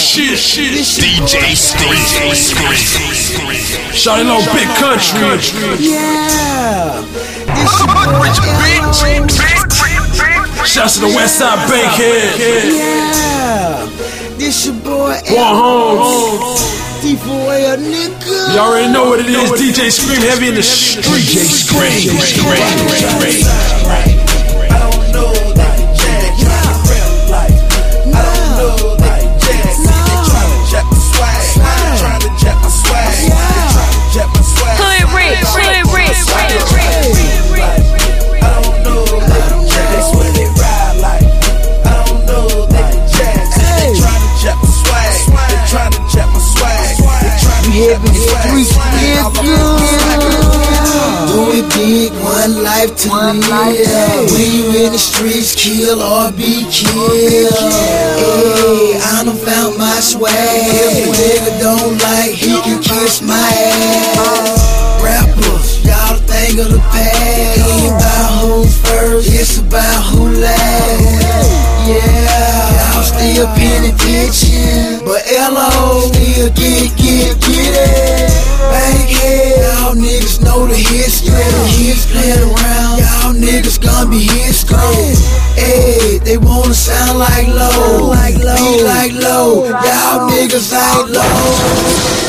shit. DJ Scream. Shawty Lo Big Country. Yeah. This your boy L.O. Shouts to the Westside Bankhead. Yeah. This your boy One L.O. Homes. D4L nigga. You already know what it is. DJ Scream heavy in the street. DJ Scream. Tryna We jack heavy my in the swag. streets, yeah. Do it big, one life to live. When you in the streets, kill or be killed. Hey, I done found my swag. If a nigga don't like, he can kiss my ass. Rappers, y'all the thing of the past. It Ain't about who first, it's about who last. Yeah, y'all still paying attention, Kids playing around, y'all niggas gonna be history. Hey, they wanna sound like Lo, like Lo, be like Lo. Y'all niggas ain't Lo.